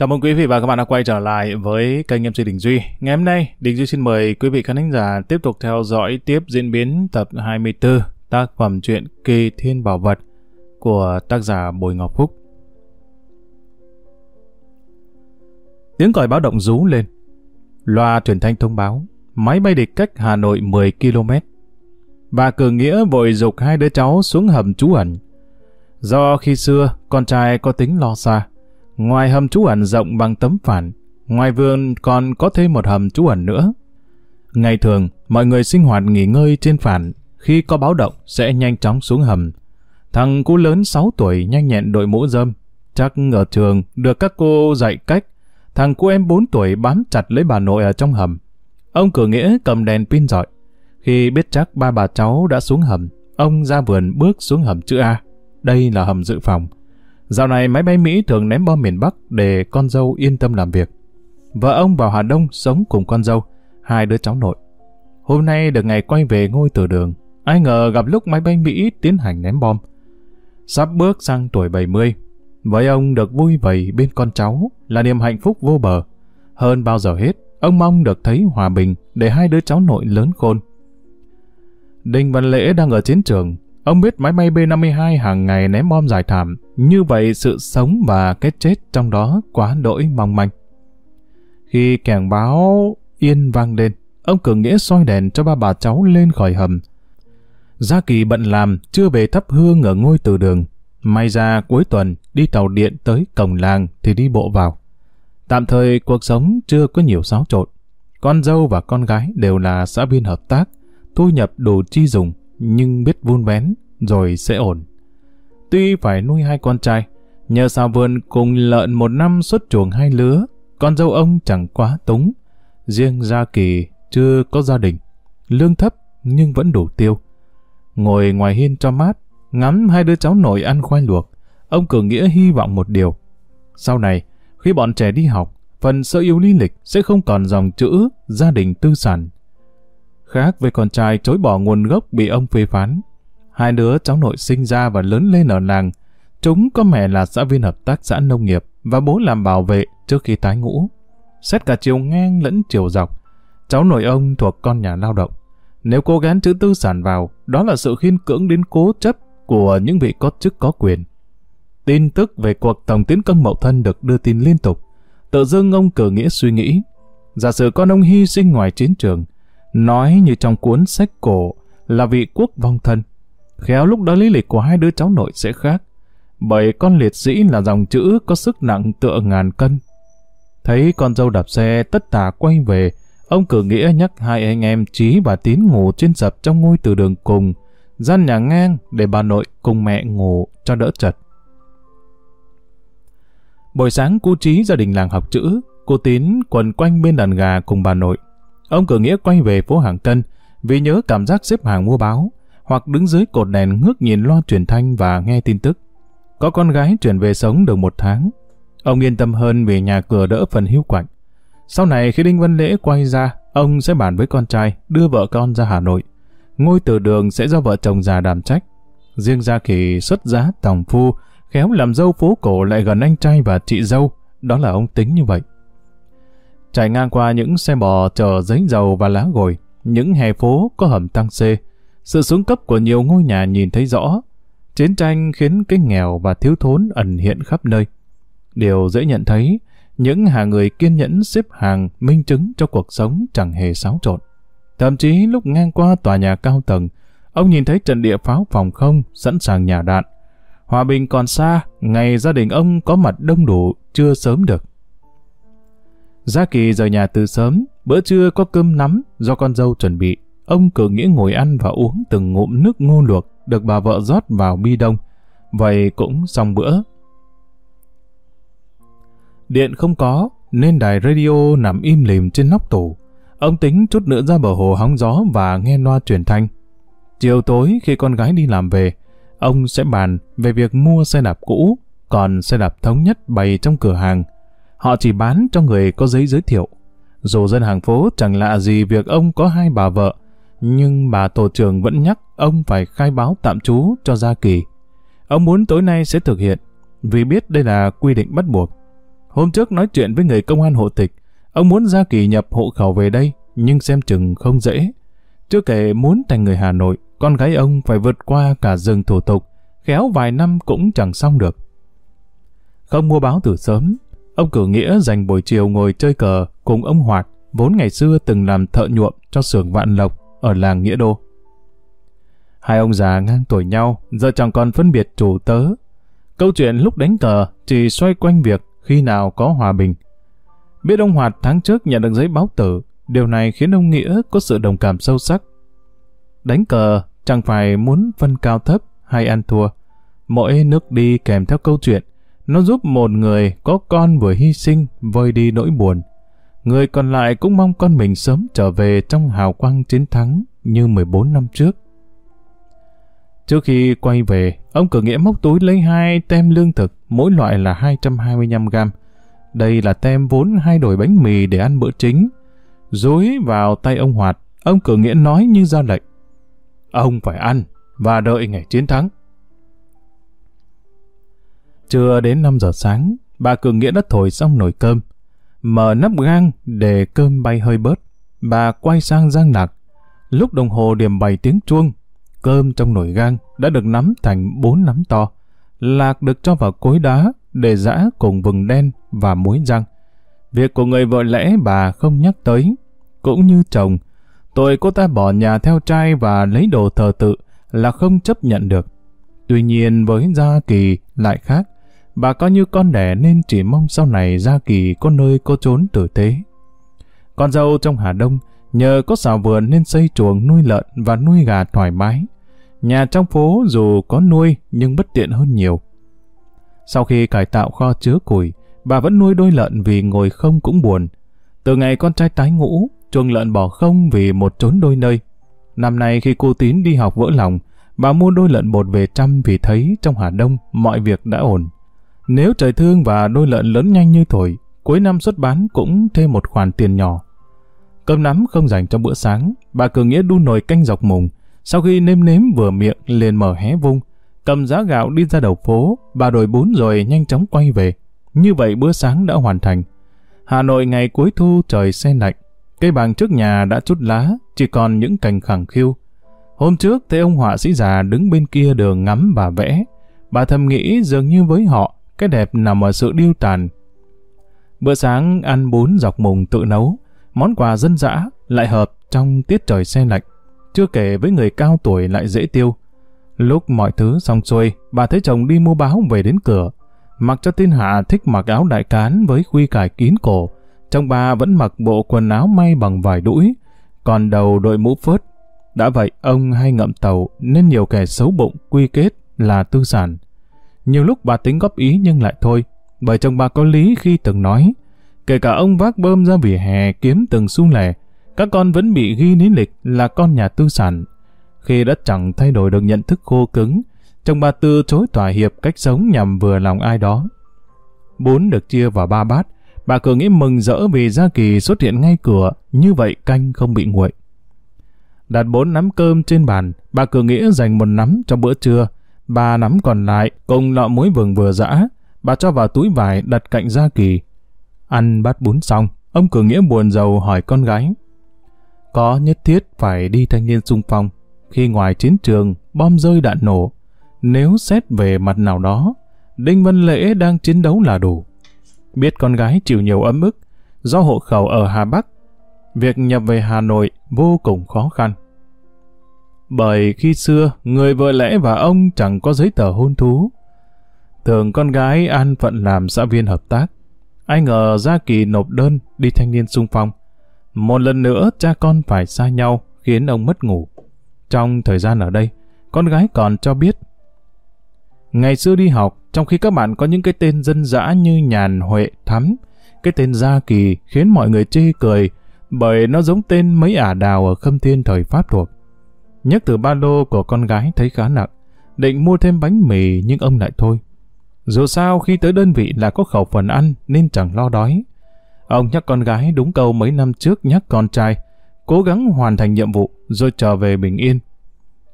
Chào mừng quý vị và các bạn đã quay trở lại với kênh MC Đình Duy. Ngày hôm nay, Đình Duy xin mời quý vị khán thính giả tiếp tục theo dõi tiếp diễn biến tập 24 tác phẩm truyện Kỳ Thiên Bảo Vật của tác giả Bùi Ngọc Phúc. Tiếng còi báo động rú lên. Loa truyền thanh thông báo máy bay địch cách Hà Nội 10 km. Bà Cử Nghĩa vội dục hai đứa cháu xuống hầm trú ẩn. Do khi xưa, con trai có tính lo xa, Ngoài hầm trú ẩn rộng bằng tấm phản, ngoài vườn còn có thêm một hầm trú ẩn nữa. Ngày thường, mọi người sinh hoạt nghỉ ngơi trên phản, khi có báo động sẽ nhanh chóng xuống hầm. Thằng cú lớn 6 tuổi nhanh nhẹn đội mũ dâm chắc ở trường được các cô dạy cách. Thằng cu em 4 tuổi bám chặt lấy bà nội ở trong hầm. Ông cửa nghĩa cầm đèn pin dọi. Khi biết chắc ba bà cháu đã xuống hầm, ông ra vườn bước xuống hầm chữ A. Đây là hầm dự phòng. Dạo này máy bay Mỹ thường ném bom miền Bắc để con dâu yên tâm làm việc. Vợ ông vào Hà Đông sống cùng con dâu, hai đứa cháu nội. Hôm nay được ngày quay về ngôi từ đường, ai ngờ gặp lúc máy bay Mỹ tiến hành ném bom. Sắp bước sang tuổi 70, với ông được vui vầy bên con cháu là niềm hạnh phúc vô bờ. Hơn bao giờ hết, ông mong được thấy hòa bình để hai đứa cháu nội lớn khôn. Đinh Văn Lễ đang ở chiến trường, Ông biết máy bay B-52 hàng ngày ném bom giải thảm, như vậy sự sống và cái chết trong đó quá đỗi mong manh. Khi kèn báo yên vang lên, ông Cường Nghĩa soi đèn cho ba bà cháu lên khỏi hầm. Gia Kỳ bận làm, chưa về thắp hương ở ngôi từ đường. May ra cuối tuần đi tàu điện tới cổng làng thì đi bộ vào. Tạm thời cuộc sống chưa có nhiều xáo trộn. Con dâu và con gái đều là xã viên hợp tác, thu nhập đủ chi dùng nhưng biết vun vén, rồi sẽ ổn. Tuy phải nuôi hai con trai, nhờ xào vườn cùng lợn một năm xuất chuồng hai lứa, con dâu ông chẳng quá túng. Riêng Gia Kỳ chưa có gia đình, lương thấp nhưng vẫn đủ tiêu. Ngồi ngoài hiên cho mát, ngắm hai đứa cháu nội ăn khoai luộc, ông Cường Nghĩa hy vọng một điều. Sau này, khi bọn trẻ đi học, phần sơ yếu lý lịch sẽ không còn dòng chữ gia đình tư sản Khác với con trai chối bỏ nguồn gốc bị ông phê phán. Hai đứa cháu nội sinh ra và lớn lên ở làng. Chúng có mẹ là xã viên hợp tác xã nông nghiệp và bố làm bảo vệ trước khi tái ngũ. Xét cả chiều ngang lẫn chiều dọc. Cháu nội ông thuộc con nhà lao động. Nếu cố gắng chữ tư sản vào, đó là sự khiên cưỡng đến cố chấp của những vị có chức có quyền. Tin tức về cuộc tổng tiến công mậu thân được đưa tin liên tục. Tự dưng ông cử nghĩa suy nghĩ. Giả sử con ông hy sinh ngoài chiến trường, nói như trong cuốn sách cổ là vị quốc vong thân. Khéo lúc đó lý lịch của hai đứa cháu nội sẽ khác, bởi con liệt sĩ là dòng chữ có sức nặng tựa ngàn cân. Thấy con dâu đạp xe tất tả quay về, ông cử nghĩa nhắc hai anh em Trí và Tín ngủ trên sập trong ngôi từ đường cùng, gian nhà ngang để bà nội cùng mẹ ngủ cho đỡ chật. Buổi sáng cô Trí gia đình làng học chữ, cô Tín quần quanh bên đàn gà cùng bà nội. Ông cử nghĩa quay về phố Hàng Tân vì nhớ cảm giác xếp hàng mua báo hoặc đứng dưới cột đèn ngước nhìn loa truyền thanh và nghe tin tức. Có con gái chuyển về sống được một tháng. Ông yên tâm hơn vì nhà cửa đỡ phần hiu quạnh. Sau này khi Đinh Văn Lễ quay ra, ông sẽ bàn với con trai đưa vợ con ra Hà Nội. Ngôi từ đường sẽ do vợ chồng già đảm trách. Riêng Gia Kỳ xuất giá tòng phu, khéo làm dâu phố cổ lại gần anh trai và chị dâu. Đó là ông tính như vậy. Chạy ngang qua những xe bò chở giấy dầu và lá gồi, những hè phố có hầm tăng xê. Sự xuống cấp của nhiều ngôi nhà nhìn thấy rõ. Chiến tranh khiến cái nghèo và thiếu thốn ẩn hiện khắp nơi. Điều dễ nhận thấy, những hàng người kiên nhẫn xếp hàng minh chứng cho cuộc sống chẳng hề xáo trộn. Thậm chí lúc ngang qua tòa nhà cao tầng, ông nhìn thấy trận địa pháo phòng không sẵn sàng nhà đạn. Hòa bình còn xa, ngày gia đình ông có mặt đông đủ chưa sớm được. Gia Kỳ rời nhà từ sớm, bữa trưa có cơm nắm do con dâu chuẩn bị. Ông cử nghĩa ngồi ăn và uống từng ngụm nước ngô luộc được bà vợ rót vào bi đông. Vậy cũng xong bữa. Điện không có, nên đài radio nằm im lìm trên nóc tủ. Ông tính chút nữa ra bờ hồ hóng gió và nghe loa truyền thanh. Chiều tối khi con gái đi làm về, ông sẽ bàn về việc mua xe đạp cũ, còn xe đạp thống nhất bày trong cửa hàng Họ chỉ bán cho người có giấy giới thiệu. Dù dân hàng phố chẳng lạ gì việc ông có hai bà vợ, nhưng bà tổ trưởng vẫn nhắc ông phải khai báo tạm trú cho Gia Kỳ. Ông muốn tối nay sẽ thực hiện, vì biết đây là quy định bắt buộc. Hôm trước nói chuyện với người công an hộ tịch, ông muốn Gia Kỳ nhập hộ khẩu về đây, nhưng xem chừng không dễ. Chưa kể muốn thành người Hà Nội, con gái ông phải vượt qua cả rừng thủ tục, khéo vài năm cũng chẳng xong được. Không mua báo từ sớm, ông cử nghĩa dành buổi chiều ngồi chơi cờ cùng ông Hoạt, vốn ngày xưa từng làm thợ nhuộm cho xưởng Vạn Lộc ở làng Nghĩa Đô. Hai ông già ngang tuổi nhau, giờ chẳng còn phân biệt chủ tớ. Câu chuyện lúc đánh cờ chỉ xoay quanh việc khi nào có hòa bình. Biết ông Hoạt tháng trước nhận được giấy báo tử, điều này khiến ông Nghĩa có sự đồng cảm sâu sắc. Đánh cờ chẳng phải muốn phân cao thấp hay ăn thua. Mỗi nước đi kèm theo câu chuyện, nó giúp một người có con vừa hy sinh vơi đi nỗi buồn. Người còn lại cũng mong con mình sớm trở về trong hào quang chiến thắng như 14 năm trước. Trước khi quay về, ông cử nghĩa móc túi lấy hai tem lương thực, mỗi loại là 225 gram. Đây là tem vốn hai đổi bánh mì để ăn bữa chính. Dối vào tay ông Hoạt, ông cử nghĩa nói như ra lệnh. Ông phải ăn và đợi ngày chiến thắng. Chưa đến 5 giờ sáng, bà cường nghĩa đã thổi xong nồi cơm. Mở nắp gang để cơm bay hơi bớt. Bà quay sang Giang Lạc. Lúc đồng hồ điểm 7 tiếng chuông, Cơm trong nồi gang đã được nắm thành bốn nắm to. Lạc được cho vào cối đá để giã cùng vừng đen và muối răng. Việc của người vợ lẽ bà không nhắc tới. Cũng như chồng, tội cô ta bỏ nhà theo trai và lấy đồ thờ tự là không chấp nhận được. Tuy nhiên với Gia Kỳ lại khác. Bà coi như con đẻ nên chỉ mong sau này Gia Kỳ có nơi có trốn tử tế. Con dâu trong Hà Đông Nhờ có xào vườn nên xây chuồng nuôi lợn và nuôi gà thoải mái. Nhà trong phố dù có nuôi nhưng bất tiện hơn nhiều. Sau khi cải tạo kho chứa củi, bà vẫn nuôi đôi lợn vì ngồi không cũng buồn. Từ ngày con trai tái ngũ, chuồng lợn bỏ không vì một trốn đôi nơi. Năm nay khi cô Tín đi học vỡ lòng, bà mua đôi lợn bột về chăm vì thấy trong Hà Đông mọi việc đã ổn. Nếu trời thương và đôi lợn lớn nhanh như thổi, cuối năm xuất bán cũng thêm một khoản tiền nhỏ. Cơm nắm không dành cho bữa sáng, bà Cường Nghĩa đun nồi canh dọc mùng. Sau khi nêm nếm vừa miệng liền mở hé vung, cầm giá gạo đi ra đầu phố, bà đổi bún rồi nhanh chóng quay về. Như vậy bữa sáng đã hoàn thành. Hà Nội ngày cuối thu trời se lạnh, cây bàng trước nhà đã chút lá, chỉ còn những cành khẳng khiu. Hôm trước thấy ông họa sĩ già đứng bên kia đường ngắm bà vẽ. Bà thầm nghĩ dường như với họ, cái đẹp nằm ở sự điêu tàn. Bữa sáng ăn bún dọc mùng tự nấu, món quà dân dã lại hợp trong tiết trời xe lạnh. Chưa kể với người cao tuổi lại dễ tiêu. Lúc mọi thứ xong xuôi, bà thấy chồng đi mua báo về đến cửa. Mặc cho thiên hạ thích mặc áo đại cán với khuy cài kín cổ. Trong bà vẫn mặc bộ quần áo may bằng vải đũi, còn đầu đội mũ phớt. Đã vậy, ông hay ngậm tàu nên nhiều kẻ xấu bụng quy kết là tư sản. Nhiều lúc bà tính góp ý nhưng lại thôi, bởi chồng bà có lý khi từng nói Kể cả ông vác bơm ra vỉa hè kiếm từng xu lẻ, các con vẫn bị ghi lý lịch là con nhà tư sản. Khi đã chẳng thay đổi được nhận thức khô cứng, chồng bà từ chối thỏa hiệp cách sống nhằm vừa lòng ai đó. Bốn được chia vào ba bát, bà cường nghĩ mừng rỡ vì Gia Kỳ xuất hiện ngay cửa, như vậy canh không bị nguội. Đặt bốn nắm cơm trên bàn, bà cường nghĩa dành một nắm cho bữa trưa, ba nắm còn lại cùng lọ muối vừng vừa dã, bà cho vào túi vải đặt cạnh Gia Kỳ. Ăn bát bún xong, ông Cường Nghĩa buồn rầu hỏi con gái. Có nhất thiết phải đi thanh niên xung phong, khi ngoài chiến trường bom rơi đạn nổ, nếu xét về mặt nào đó, Đinh Văn Lễ đang chiến đấu là đủ. Biết con gái chịu nhiều ấm ức, do hộ khẩu ở Hà Bắc, việc nhập về Hà Nội vô cùng khó khăn. Bởi khi xưa, người vợ lẽ và ông chẳng có giấy tờ hôn thú. Thường con gái an phận làm xã viên hợp tác, Ai ngờ Gia Kỳ nộp đơn đi thanh niên sung phong. Một lần nữa cha con phải xa nhau khiến ông mất ngủ. Trong thời gian ở đây, con gái còn cho biết Ngày xưa đi học, trong khi các bạn có những cái tên dân dã như Nhàn, Huệ, Thắm, cái tên Gia Kỳ khiến mọi người chê cười bởi nó giống tên mấy ả đào ở Khâm Thiên thời Pháp thuộc. Nhắc từ ba lô của con gái thấy khá nặng, định mua thêm bánh mì nhưng ông lại thôi. Dù sao khi tới đơn vị là có khẩu phần ăn nên chẳng lo đói. Ông nhắc con gái đúng câu mấy năm trước nhắc con trai, cố gắng hoàn thành nhiệm vụ rồi trở về bình yên.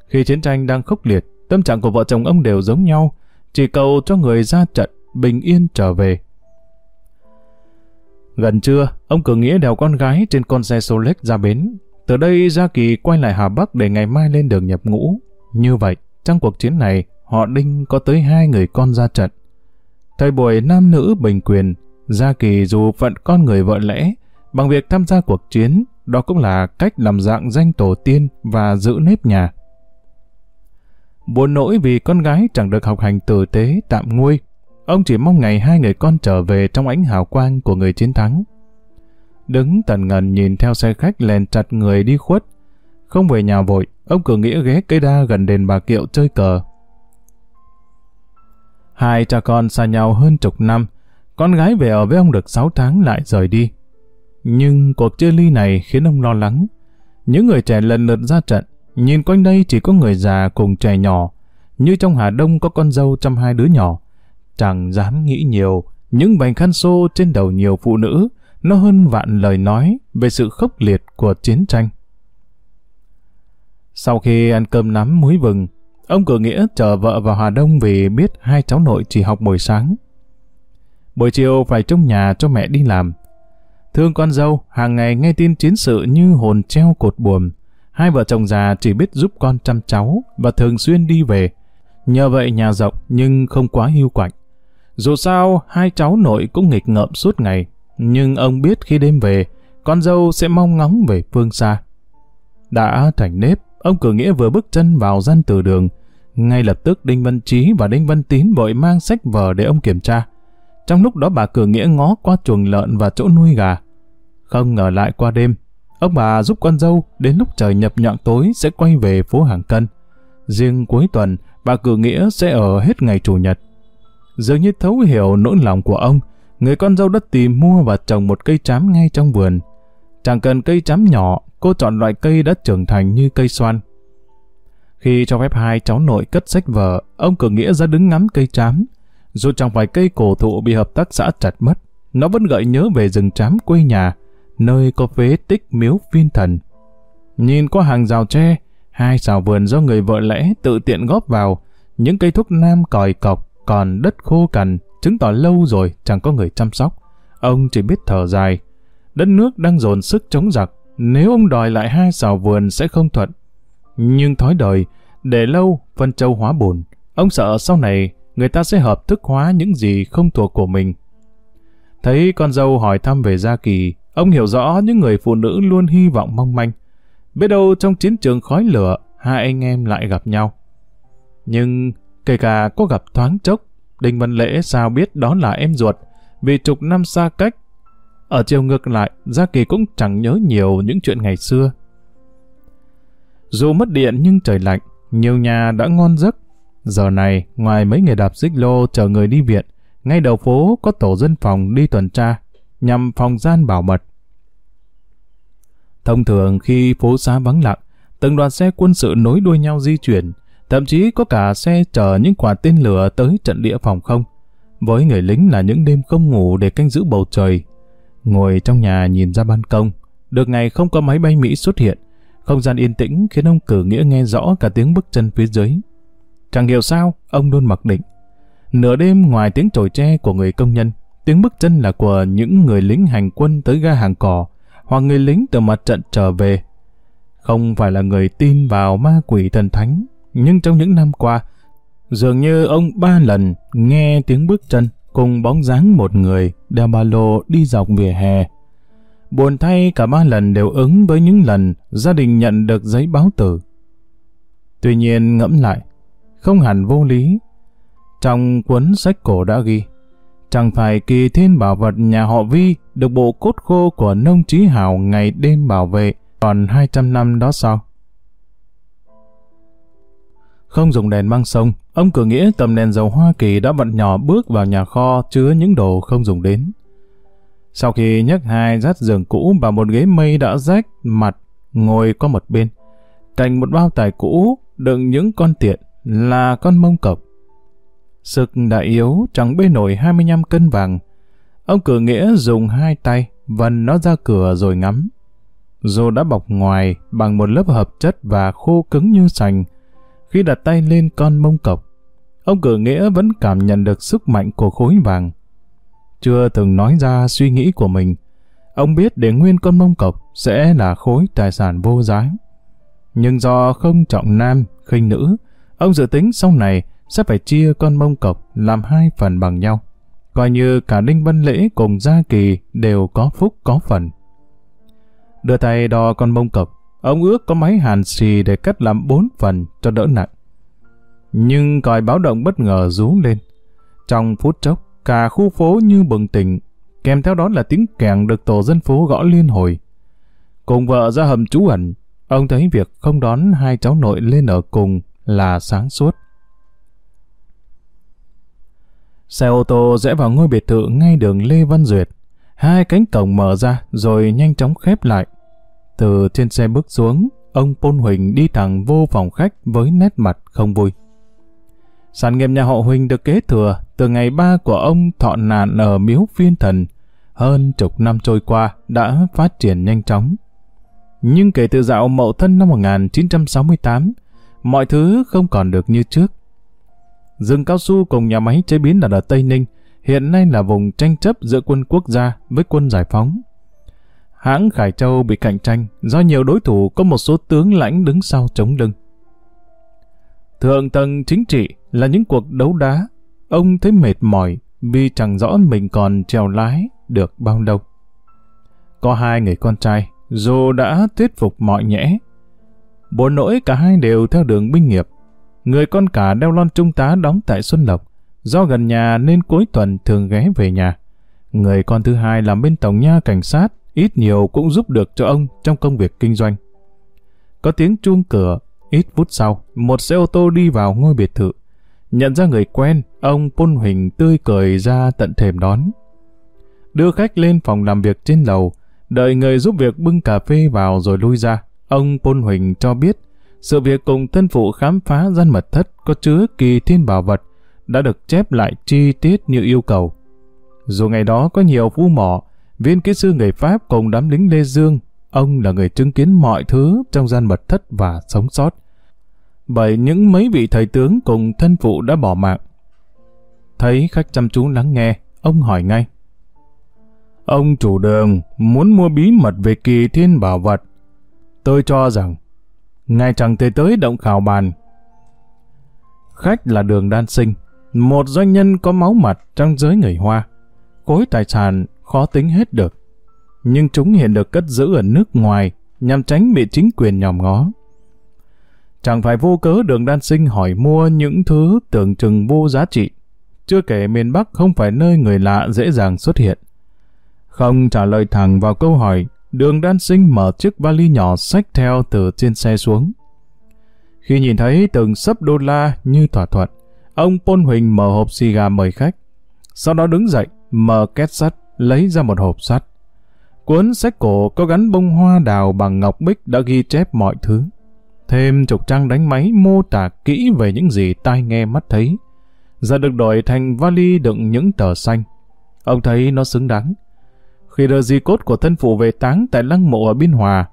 Khi chiến tranh đang khốc liệt, tâm trạng của vợ chồng ông đều giống nhau, chỉ cầu cho người ra trận bình yên trở về. Gần trưa, ông cử nghĩa đèo con gái trên con xe Solex ra bến. Từ đây Gia Kỳ quay lại Hà Bắc để ngày mai lên đường nhập ngũ. Như vậy, trong cuộc chiến này, họ Đinh có tới hai người con ra trận. Thời buổi nam nữ bình quyền, Gia Kỳ dù phận con người vợ lẽ, bằng việc tham gia cuộc chiến, đó cũng là cách làm dạng danh tổ tiên và giữ nếp nhà. Buồn nỗi vì con gái chẳng được học hành tử tế tạm nguôi, ông chỉ mong ngày hai người con trở về trong ánh hào quang của người chiến thắng. Đứng tần ngần nhìn theo xe khách lèn chặt người đi khuất, không về nhà vội, ông cử nghĩa ghé cây đa gần đền bà kiệu chơi cờ. Hai cha con xa nhau hơn chục năm, con gái về ở với ông được 6 tháng lại rời đi. Nhưng cuộc chia ly này khiến ông lo lắng. Những người trẻ lần lượt ra trận, nhìn quanh đây chỉ có người già cùng trẻ nhỏ, như trong Hà Đông có con dâu chăm hai đứa nhỏ. Chẳng dám nghĩ nhiều, những bành khăn xô trên đầu nhiều phụ nữ, nó hơn vạn lời nói về sự khốc liệt của chiến tranh. Sau khi ăn cơm nắm muối vừng, ông cử nghĩa chờ vợ vào Hà Đông vì biết hai cháu nội chỉ học buổi sáng. Buổi chiều phải trong nhà cho mẹ đi làm. Thương con dâu, hàng ngày nghe tin chiến sự như hồn treo cột buồm. Hai vợ chồng già chỉ biết giúp con chăm cháu và thường xuyên đi về. Nhờ vậy nhà rộng nhưng không quá hưu quạnh. Dù sao, hai cháu nội cũng nghịch ngợm suốt ngày. Nhưng ông biết khi đêm về, con dâu sẽ mong ngóng về phương xa. Đã thành nếp, ông cử nghĩa vừa bước chân vào gian từ đường. Ngay lập tức Đinh Văn Trí và Đinh Văn Tín vội mang sách vở để ông kiểm tra. Trong lúc đó bà cử nghĩa ngó qua chuồng lợn và chỗ nuôi gà. Không ngờ lại qua đêm, ông bà giúp con dâu đến lúc trời nhập nhọn tối sẽ quay về phố Hàng Cân. Riêng cuối tuần, bà cử nghĩa sẽ ở hết ngày Chủ nhật. Dường như thấu hiểu nỗi lòng của ông, người con dâu đất tìm mua và trồng một cây trám ngay trong vườn. Chẳng cần cây trám nhỏ, cô chọn loại cây đã trưởng thành như cây xoan. Khi cho phép hai cháu nội cất sách vở, ông cử nghĩa ra đứng ngắm cây trám. Dù chẳng phải cây cổ thụ bị hợp tác xã chặt mất, nó vẫn gợi nhớ về rừng trám quê nhà, nơi có phế tích miếu phiên thần. Nhìn qua hàng rào tre, hai xào vườn do người vợ lẽ tự tiện góp vào, những cây thuốc nam còi cọc, còn đất khô cằn, chứng tỏ lâu rồi chẳng có người chăm sóc. Ông chỉ biết thở dài. Đất nước đang dồn sức chống giặc, nếu ông đòi lại hai xào vườn sẽ không thuận. Nhưng thói đời, để lâu, phân châu hóa bùn. Ông sợ sau này người ta sẽ hợp thức hóa những gì không thuộc của mình. Thấy con dâu hỏi thăm về Gia Kỳ, ông hiểu rõ những người phụ nữ luôn hy vọng mong manh. Biết đâu trong chiến trường khói lửa, hai anh em lại gặp nhau. Nhưng kể cả có gặp thoáng chốc, Đinh Văn Lễ sao biết đó là em ruột, vì chục năm xa cách. Ở chiều ngược lại, Gia Kỳ cũng chẳng nhớ nhiều những chuyện ngày xưa. Dù mất điện nhưng trời lạnh, nhiều nhà đã ngon giấc. Giờ này, ngoài mấy người đạp xích lô chờ người đi viện, ngay đầu phố có tổ dân phòng đi tuần tra, nhằm phòng gian bảo mật. Thông thường khi phố xá vắng lặng, từng đoàn xe quân sự nối đuôi nhau di chuyển, thậm chí có cả xe chở những quả tên lửa tới trận địa phòng không. Với người lính là những đêm không ngủ để canh giữ bầu trời. Ngồi trong nhà nhìn ra ban công, được ngày không có máy bay Mỹ xuất hiện, không gian yên tĩnh khiến ông cử nghĩa nghe rõ cả tiếng bước chân phía dưới. Chẳng hiểu sao, ông luôn mặc định. Nửa đêm ngoài tiếng trồi tre của người công nhân, tiếng bước chân là của những người lính hành quân tới ga hàng cỏ, hoặc người lính từ mặt trận trở về. Không phải là người tin vào ma quỷ thần thánh, nhưng trong những năm qua, dường như ông ba lần nghe tiếng bước chân cùng bóng dáng một người đeo ba lô đi dọc vỉa hè. Buồn thay cả ba lần đều ứng với những lần gia đình nhận được giấy báo tử. Tuy nhiên ngẫm lại, không hẳn vô lý. Trong cuốn sách cổ đã ghi, chẳng phải kỳ thiên bảo vật nhà họ Vi được bộ cốt khô của nông trí hào ngày đêm bảo vệ còn 200 năm đó sao? Không dùng đèn mang sông, ông cử nghĩa tầm đèn dầu Hoa Kỳ đã vặn nhỏ bước vào nhà kho chứa những đồ không dùng đến. Sau khi nhấc hai rát giường cũ và một ghế mây đã rách mặt ngồi qua một bên, cạnh một bao tải cũ đựng những con tiện là con mông cọc. Sực đã yếu chẳng bê nổi 25 cân vàng. Ông cử nghĩa dùng hai tay vần nó ra cửa rồi ngắm. Dù đã bọc ngoài bằng một lớp hợp chất và khô cứng như sành, khi đặt tay lên con mông cọc, ông cử nghĩa vẫn cảm nhận được sức mạnh của khối vàng. Chưa từng nói ra suy nghĩ của mình, ông biết để nguyên con mông cọc sẽ là khối tài sản vô giá. Nhưng do không trọng nam, khinh nữ, ông dự tính sau này sẽ phải chia con mông cọc làm hai phần bằng nhau. Coi như cả Đinh Văn Lễ cùng Gia Kỳ đều có phúc có phần. Đưa tay đo con mông cọc, ông ước có máy hàn xì để cắt làm bốn phần cho đỡ nặng. Nhưng còi báo động bất ngờ rú lên. Trong phút chốc, cả khu phố như bừng tỉnh, kèm theo đó là tiếng kèn được tổ dân phố gõ liên hồi. Cùng vợ ra hầm trú ẩn, ông thấy việc không đón hai cháu nội lên ở cùng là sáng suốt. Xe ô tô rẽ vào ngôi biệt thự ngay đường Lê Văn Duyệt. Hai cánh cổng mở ra rồi nhanh chóng khép lại. Từ trên xe bước xuống, ông Pôn Huỳnh đi thẳng vô phòng khách với nét mặt không vui. Sản nghiệp nhà họ Huỳnh được kế thừa từ ngày ba của ông thọ nạn ở miếu phiên thần. Hơn chục năm trôi qua đã phát triển nhanh chóng. Nhưng kể từ dạo mậu thân năm 1968, mọi thứ không còn được như trước. Rừng cao su cùng nhà máy chế biến đặt ở Tây Ninh hiện nay là vùng tranh chấp giữa quân quốc gia với quân giải phóng. Hãng Khải Châu bị cạnh tranh do nhiều đối thủ có một số tướng lãnh đứng sau chống lưng. Thượng tầng chính trị là những cuộc đấu đá. Ông thấy mệt mỏi vì chẳng rõ mình còn trèo lái được bao lâu. Có hai người con trai, dù đã thuyết phục mọi nhẽ. Bộ nỗi cả hai đều theo đường binh nghiệp. Người con cả đeo lon trung tá đóng tại Xuân Lộc. Do gần nhà nên cuối tuần thường ghé về nhà. Người con thứ hai làm bên tổng nha cảnh sát, ít nhiều cũng giúp được cho ông trong công việc kinh doanh. Có tiếng chuông cửa, ít phút sau, một xe ô tô đi vào ngôi biệt thự. Nhận ra người quen, ông Pôn Huỳnh tươi cười ra tận thềm đón. Đưa khách lên phòng làm việc trên lầu, đợi người giúp việc bưng cà phê vào rồi lui ra. Ông Pôn Huỳnh cho biết, sự việc cùng thân phụ khám phá gian mật thất có chứa kỳ thiên bảo vật đã được chép lại chi tiết như yêu cầu. Dù ngày đó có nhiều phu mỏ, viên kỹ sư người Pháp cùng đám lính Lê Dương, ông là người chứng kiến mọi thứ trong gian mật thất và sống sót bởi những mấy vị thầy tướng cùng thân phụ đã bỏ mạng. Thấy khách chăm chú lắng nghe, ông hỏi ngay. Ông chủ đường muốn mua bí mật về kỳ thiên bảo vật. Tôi cho rằng, ngài chẳng thể tới động khảo bàn. Khách là đường đan sinh, một doanh nhân có máu mặt trong giới người Hoa. Khối tài sản khó tính hết được. Nhưng chúng hiện được cất giữ ở nước ngoài nhằm tránh bị chính quyền nhòm ngó. Chẳng phải vô cớ đường đan sinh hỏi mua những thứ tưởng chừng vô giá trị. Chưa kể miền Bắc không phải nơi người lạ dễ dàng xuất hiện. Không trả lời thẳng vào câu hỏi, đường đan sinh mở chiếc vali nhỏ xách theo từ trên xe xuống. Khi nhìn thấy từng sấp đô la như thỏa thuận, ông Pôn Huỳnh mở hộp xì gà mời khách. Sau đó đứng dậy, mở két sắt, lấy ra một hộp sắt. Cuốn sách cổ có gắn bông hoa đào bằng ngọc bích đã ghi chép mọi thứ. Thêm chục trang đánh máy mô tả kỹ về những gì tai nghe mắt thấy. Giờ được đổi thành vali đựng những tờ xanh. Ông thấy nó xứng đáng. Khi đưa di cốt của thân phụ về táng tại lăng mộ ở Biên Hòa,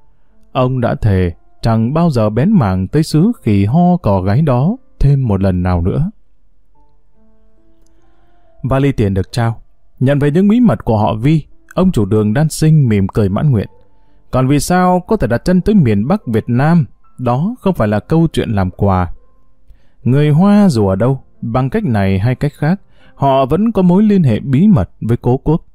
ông đã thề chẳng bao giờ bén mảng tới xứ khỉ ho cò gái đó thêm một lần nào nữa. Vali tiền được trao, nhận về những bí mật của họ Vi, ông chủ đường đan sinh mỉm cười mãn nguyện. Còn vì sao có thể đặt chân tới miền Bắc Việt Nam đó không phải là câu chuyện làm quà. Người Hoa dù ở đâu, bằng cách này hay cách khác, họ vẫn có mối liên hệ bí mật với cố quốc.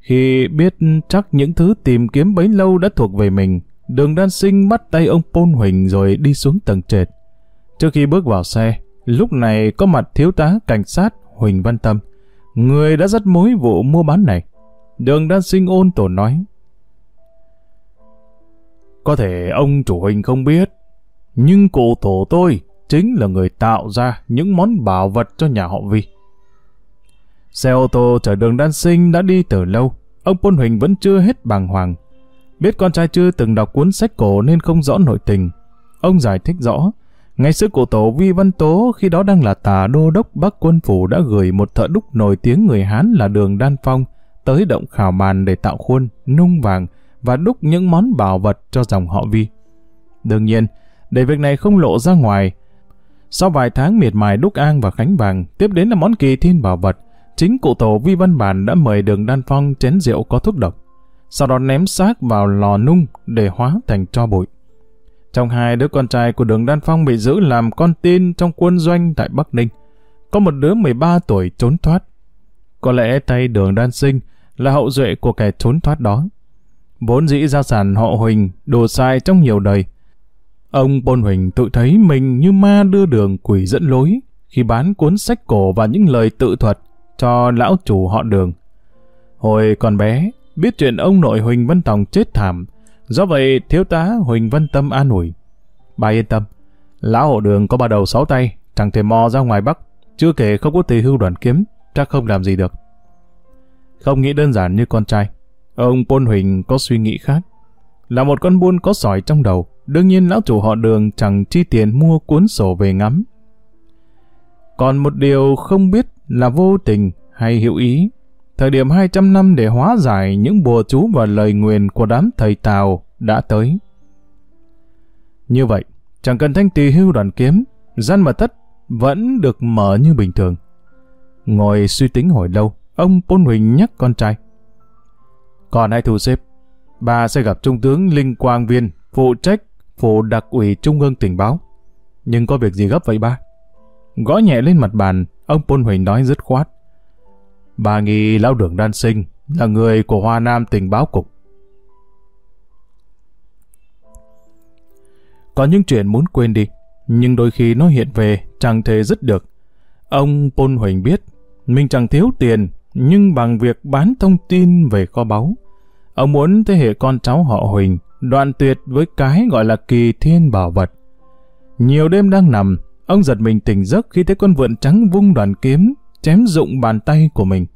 Khi biết chắc những thứ tìm kiếm bấy lâu đã thuộc về mình, đường đan sinh bắt tay ông Pôn Huỳnh rồi đi xuống tầng trệt. Trước khi bước vào xe, lúc này có mặt thiếu tá cảnh sát Huỳnh Văn Tâm, người đã dắt mối vụ mua bán này. Đường đan sinh ôn tổ nói, có thể ông chủ hình không biết, nhưng cụ tổ tôi chính là người tạo ra những món bảo vật cho nhà họ Vi. Xe ô tô chở đường đan sinh đã đi từ lâu, ông Pôn Huỳnh vẫn chưa hết bàng hoàng. Biết con trai chưa từng đọc cuốn sách cổ nên không rõ nội tình. Ông giải thích rõ, ngày xưa cụ tổ Vi Văn Tố khi đó đang là tà đô đốc Bắc quân phủ đã gửi một thợ đúc nổi tiếng người Hán là đường Đan Phong tới động khảo bàn để tạo khuôn, nung vàng, và đúc những món bảo vật cho dòng họ Vi. Đương nhiên, để việc này không lộ ra ngoài, sau vài tháng miệt mài đúc an và khánh vàng, tiếp đến là món kỳ thiên bảo vật, chính cụ tổ Vi Văn Bản đã mời đường Đan Phong chén rượu có thuốc độc. sau đó ném xác vào lò nung để hóa thành tro bụi. Trong hai đứa con trai của đường Đan Phong bị giữ làm con tin trong quân doanh tại Bắc Ninh, có một đứa 13 tuổi trốn thoát. Có lẽ tay đường Đan Sinh là hậu duệ của kẻ trốn thoát đó. Vốn dĩ gia sản họ Huỳnh đồ sai trong nhiều đời. Ông Bôn Huỳnh tự thấy mình như ma đưa đường quỷ dẫn lối khi bán cuốn sách cổ và những lời tự thuật cho lão chủ họ đường. Hồi còn bé, biết chuyện ông nội Huỳnh Văn Tòng chết thảm, do vậy thiếu tá Huỳnh Văn Tâm an ủi. Bà yên tâm, lão hộ đường có ba đầu sáu tay, chẳng thể mò ra ngoài Bắc, chưa kể không có tỳ hưu đoàn kiếm, chắc không làm gì được. Không nghĩ đơn giản như con trai, ông Pôn Huỳnh có suy nghĩ khác. Là một con buôn có sỏi trong đầu, đương nhiên lão chủ họ đường chẳng chi tiền mua cuốn sổ về ngắm. Còn một điều không biết là vô tình hay hữu ý, thời điểm 200 năm để hóa giải những bùa chú và lời nguyền của đám thầy Tào đã tới. Như vậy, chẳng cần thanh tỳ hưu đoàn kiếm, gian mật thất vẫn được mở như bình thường. Ngồi suy tính hồi lâu, ông Pôn Huỳnh nhắc con trai. Còn hãy thu xếp, bà sẽ gặp Trung tướng Linh Quang Viên, phụ trách phụ đặc ủy Trung ương tình báo. Nhưng có việc gì gấp vậy ba? Gõ nhẹ lên mặt bàn, ông Pôn Huỳnh nói dứt khoát. Bà nghi lão đường đan sinh là người của Hoa Nam tình báo cục. Có những chuyện muốn quên đi, nhưng đôi khi nó hiện về chẳng thể dứt được. Ông Pôn Huỳnh biết, mình chẳng thiếu tiền, nhưng bằng việc bán thông tin về kho báu, ông muốn thế hệ con cháu họ Huỳnh đoạn tuyệt với cái gọi là kỳ thiên bảo vật. Nhiều đêm đang nằm, ông giật mình tỉnh giấc khi thấy con vượn trắng vung đoàn kiếm, chém dụng bàn tay của mình.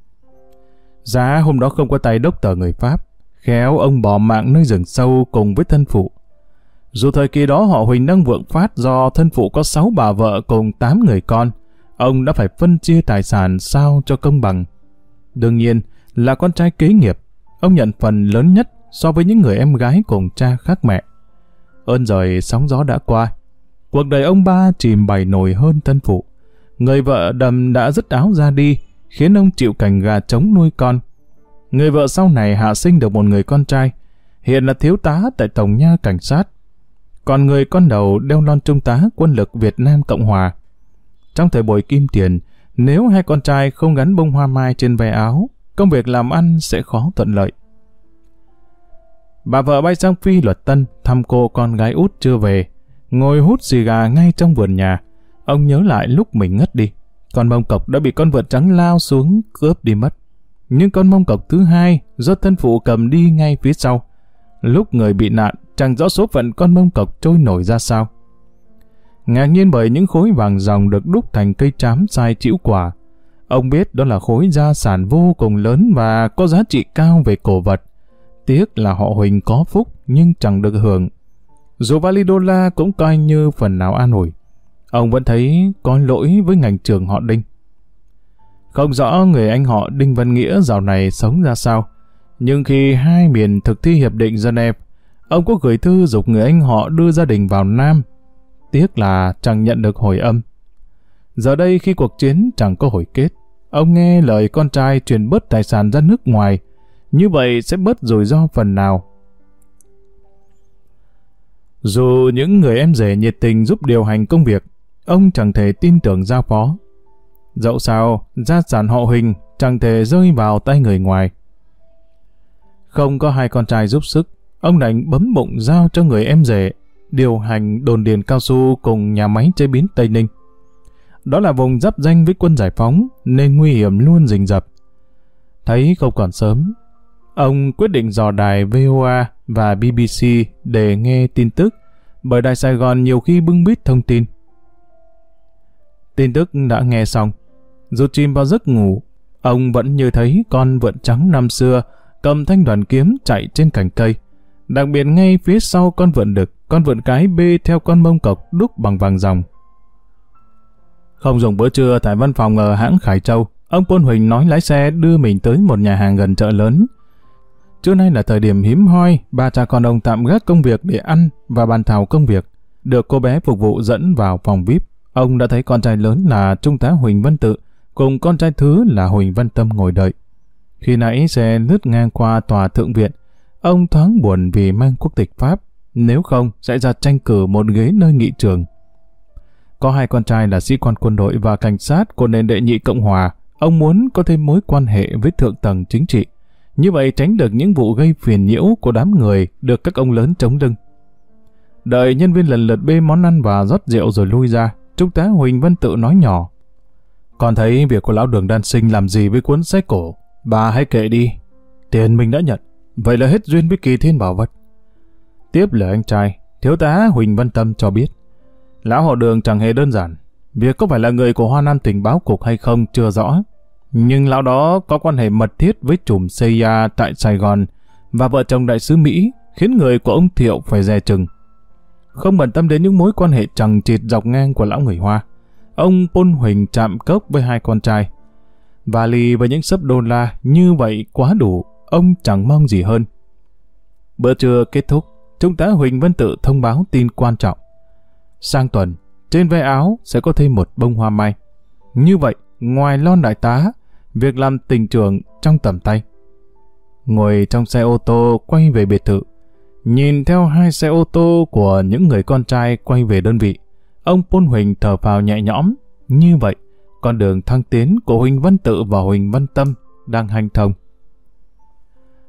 Giá hôm đó không có tay đốc tờ người Pháp, khéo ông bỏ mạng nơi rừng sâu cùng với thân phụ. Dù thời kỳ đó họ Huỳnh đang vượng phát do thân phụ có sáu bà vợ cùng tám người con, ông đã phải phân chia tài sản sao cho công bằng. Đương nhiên là con trai kế nghiệp, ông nhận phần lớn nhất so với những người em gái cùng cha khác mẹ. Ơn rồi sóng gió đã qua, cuộc đời ông ba chìm bày nổi hơn thân phụ. Người vợ đầm đã dứt áo ra đi, khiến ông chịu cảnh gà trống nuôi con. Người vợ sau này hạ sinh được một người con trai, hiện là thiếu tá tại Tổng nha Cảnh sát. Còn người con đầu đeo lon trung tá quân lực Việt Nam Cộng Hòa. Trong thời buổi kim tiền, nếu hai con trai không gắn bông hoa mai trên ve áo, công việc làm ăn sẽ khó thuận lợi. Bà vợ bay sang Phi luật tân thăm cô con gái út chưa về, ngồi hút xì gà ngay trong vườn nhà. Ông nhớ lại lúc mình ngất đi, con mông cọc đã bị con vượn trắng lao xuống cướp đi mất. Nhưng con mông cọc thứ hai do thân phụ cầm đi ngay phía sau. Lúc người bị nạn, chẳng rõ số phận con mông cọc trôi nổi ra sao. Ngạc nhiên bởi những khối vàng dòng được đúc thành cây trám sai chịu quả. Ông biết đó là khối gia sản vô cùng lớn và có giá trị cao về cổ vật. Tiếc là họ Huỳnh có phúc nhưng chẳng được hưởng. Dù Validola cũng coi như phần nào an ủi. Ông vẫn thấy có lỗi với ngành trường họ Đinh. Không rõ người anh họ Đinh Văn Nghĩa dạo này sống ra sao. Nhưng khi hai miền thực thi hiệp định Geneva, ông có gửi thư dục người anh họ đưa gia đình vào Nam. Tiếc là chẳng nhận được hồi âm. Giờ đây khi cuộc chiến chẳng có hồi kết, ông nghe lời con trai truyền bớt tài sản ra nước ngoài, như vậy sẽ bớt rủi ro phần nào. Dù những người em rể nhiệt tình giúp điều hành công việc, ông chẳng thể tin tưởng giao phó. Dẫu sao, gia sản họ Huỳnh chẳng thể rơi vào tay người ngoài. Không có hai con trai giúp sức, ông đành bấm bụng giao cho người em rể điều hành đồn điền cao su cùng nhà máy chế biến Tây Ninh. Đó là vùng giáp danh với quân giải phóng nên nguy hiểm luôn rình rập. Thấy không còn sớm, ông quyết định dò đài VOA và BBC để nghe tin tức bởi đài Sài Gòn nhiều khi bưng bít thông tin. Tin tức đã nghe xong. Dù chìm vào giấc ngủ, ông vẫn như thấy con vượn trắng năm xưa cầm thanh đoàn kiếm chạy trên cành cây. Đặc biệt ngay phía sau con vượn đực, con vượn cái bê theo con mông cọc đúc bằng vàng ròng. Không dùng bữa trưa tại văn phòng ở hãng Khải Châu, ông Quân Huỳnh nói lái xe đưa mình tới một nhà hàng gần chợ lớn. Trưa nay là thời điểm hiếm hoi, ba cha con ông tạm gác công việc để ăn và bàn thảo công việc. Được cô bé phục vụ dẫn vào phòng VIP, ông đã thấy con trai lớn là Trung tá Huỳnh Văn Tự, cùng con trai thứ là Huỳnh Văn Tâm ngồi đợi. Khi nãy xe lướt ngang qua tòa thượng viện, ông thoáng buồn vì mang quốc tịch Pháp, nếu không sẽ ra tranh cử một ghế nơi nghị trường. Có hai con trai là sĩ quan quân đội và cảnh sát của nền đệ nhị Cộng Hòa, ông muốn có thêm mối quan hệ với thượng tầng chính trị. Như vậy tránh được những vụ gây phiền nhiễu của đám người được các ông lớn chống lưng. Đợi nhân viên lần lượt bê món ăn và rót rượu rồi lui ra, Trung tá Huỳnh Văn Tự nói nhỏ. Còn thấy việc của lão đường đan sinh làm gì với cuốn sách cổ, bà hãy kệ đi. Tiền mình đã nhận, vậy là hết duyên với kỳ thiên bảo vật. Tiếp lời anh trai, thiếu tá Huỳnh Văn Tâm cho biết. Lão họ đường chẳng hề đơn giản. Việc có phải là người của Hoa Nam tình báo cục hay không chưa rõ. Nhưng lão đó có quan hệ mật thiết với chùm Seiya tại Sài Gòn và vợ chồng đại sứ Mỹ khiến người của ông Thiệu phải dè chừng. Không bận tâm đến những mối quan hệ chẳng chịt dọc ngang của lão người Hoa. Ông Pôn Huỳnh chạm cốc với hai con trai. Vali với những sấp đô la như vậy quá đủ, ông chẳng mong gì hơn. Bữa trưa kết thúc, Trung tá Huỳnh Văn Tự thông báo tin quan trọng. Sang tuần, trên vai áo sẽ có thêm một bông hoa mai. Như vậy, ngoài lon đại tá, việc làm tình trường trong tầm tay. Ngồi trong xe ô tô quay về biệt thự, nhìn theo hai xe ô tô của những người con trai quay về đơn vị, ông Pôn Huỳnh thở phào nhẹ nhõm. Như vậy, con đường thăng tiến của Huỳnh Văn Tự và Huỳnh Văn Tâm đang hành thông.